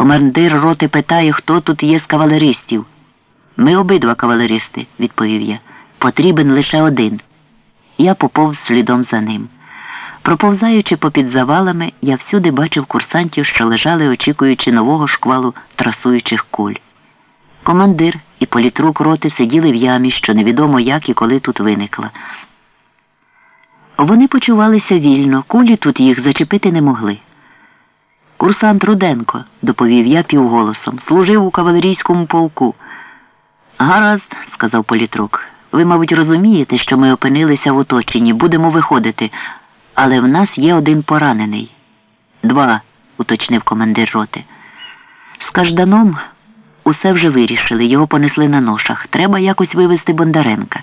Командир роти питає, хто тут є з кавалеристів. Ми обидва кавалеристи, відповів я. Потрібен лише один. Я поповз слідом за ним. Проповзаючи попід завалами, я всюди бачив курсантів, що лежали, очікуючи нового шквалу трасуючих куль. Командир і політрук роти сиділи в ямі, що невідомо як і коли тут виникла. Вони почувалися вільно, кулі тут їх зачепити не могли. Курсант Руденко, доповів я півголосом, служив у кавалерійському полку. Гаразд, сказав політрук. Ви, мабуть, розумієте, що ми опинилися в оточенні, будемо виходити, але в нас є один поранений. Два, уточнив командир роти. З Кажданом усе вже вирішили, його понесли на ношах. Треба якось вивезти Бондаренка.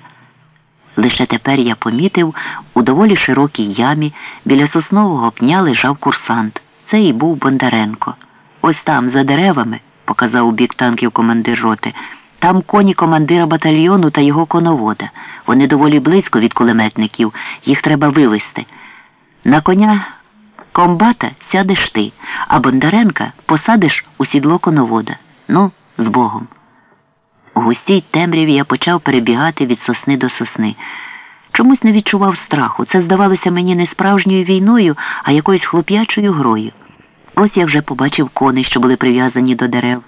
Лише тепер я помітив, у доволі широкій ямі біля соснового пня лежав курсант. Це і був Бондаренко. Ось там, за деревами, показав у бік танків командир роти, там коні командира батальйону та його коновода. Вони доволі близько від кулеметників, їх треба вивезти. На коня комбата сядеш ти, а Бондаренка посадиш у сідло коновода. Ну, з Богом. У густій темряві я почав перебігати від сосни до сосни. Чомусь не відчував страху. Це здавалося мені не справжньою війною, а якоюсь хлоп'ячою грою. Ось я вже побачив коней, що були прив'язані до дерев.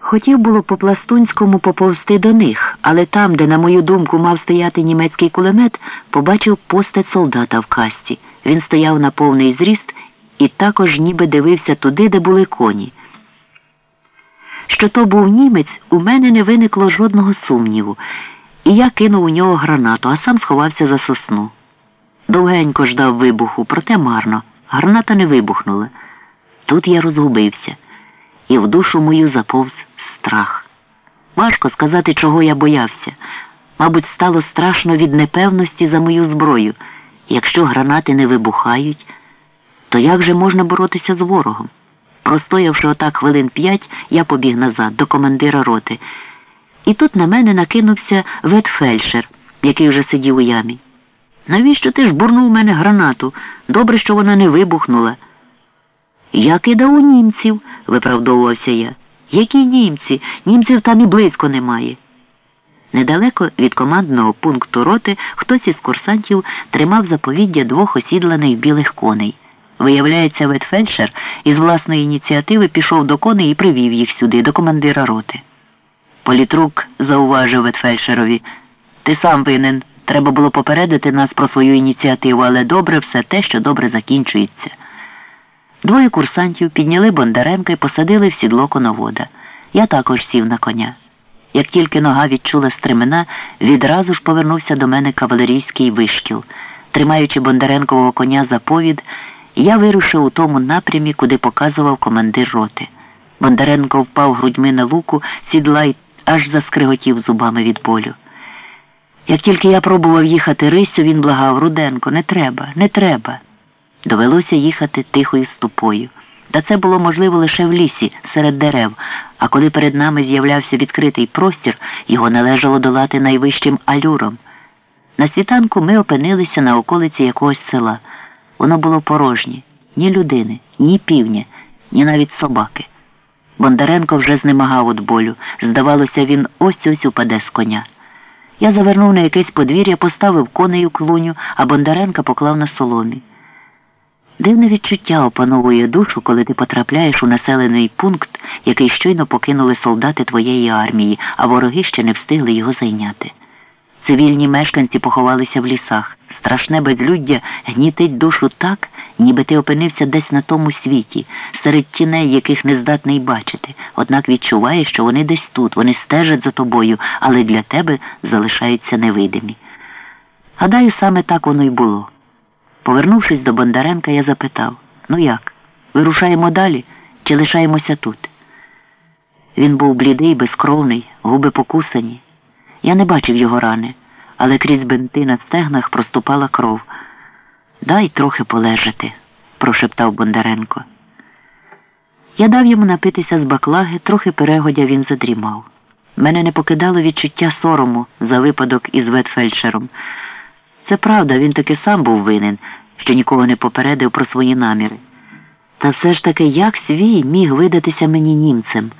Хотів було по пластунському поповзти до них, але там, де, на мою думку, мав стояти німецький кулемет, побачив постать солдата в касті. Він стояв на повний зріст і також ніби дивився туди, де були коні. Що то був німець, у мене не виникло жодного сумніву, і я кинув у нього гранату, а сам сховався за сосну. Довгенько ждав вибуху, проте марно. Граната не вибухнула. Тут я розгубився, і в душу мою заповз страх. Важко сказати, чого я боявся. Мабуть, стало страшно від непевності за мою зброю. Якщо гранати не вибухають, то як же можна боротися з ворогом? Простоявши отак хвилин п'ять, я побіг назад до командира роти. І тут на мене накинувся ветфельдшер, який вже сидів у ямі. Навіщо ти ж бурнув у мене гранату? Добре, що вона не вибухнула. Я кидав у німців, виправдовувався я. Які німці? Німців там і близько немає. Недалеко від командного пункту роти хтось із курсантів тримав заповіддя двох осідланих білих коней. Виявляється, ветфельдшер із власної ініціативи пішов до коней і привів їх сюди, до командира роти. Політрук зауважив ветфельдшерові, ти сам винен. Треба було попередити нас про свою ініціативу, але добре все те, що добре закінчується. Двоє курсантів підняли Бондаренка і посадили в сідло коновода. Я також сів на коня. Як тільки нога відчула стремена, відразу ж повернувся до мене кавалерійський вишкіл. Тримаючи Бондаренкового коня за повід, я вирушив у тому напрямі, куди показував командир роти. Бондаренко впав грудьми на луку, сідла й аж заскриготів зубами від болю. Як тільки я пробував їхати рисю, він благав Руденко, не треба, не треба. Довелося їхати тихою ступою. Та це було можливо лише в лісі, серед дерев, а коли перед нами з'являвся відкритий простір, його належало долати найвищим алюром. На світанку ми опинилися на околиці якогось села. Воно було порожнє, ні людини, ні півня, ні навіть собаки. Бондаренко вже знемагав від болю. Здавалося, він ось ось упаде з коня. Я завернув на якесь подвір'я, поставив коней у клуню, а Бондаренка поклав на соломі. Дивне відчуття опановує душу, коли ти потрапляєш у населений пункт, який щойно покинули солдати твоєї армії, а вороги ще не встигли його зайняти. Цивільні мешканці поховалися в лісах. Страшне безлюддя гнітить душу так, ніби ти опинився десь на тому світі, серед тіней, яких не здатний бачити, однак відчуваєш, що вони десь тут, вони стежать за тобою, але для тебе залишаються невидимі. Гадаю, саме так воно й було. Повернувшись до Бондаренка, я запитав ну як, вирушаємо далі чи лишаємося тут? Він був блідий, безкровний, губи покусані. Я не бачив його рани, але крізь бинти на стегнах проступала кров. Дай трохи полежати, прошептав Бондаренко. Я дав йому напитися з баклаги, трохи перегодя він задрімав. Мене не покидало відчуття сорому за випадок із ветфельдшером. Це правда, він таки сам був винен, що нікого не попередив про свої наміри. Та все ж таки як свій міг видатися мені німцем?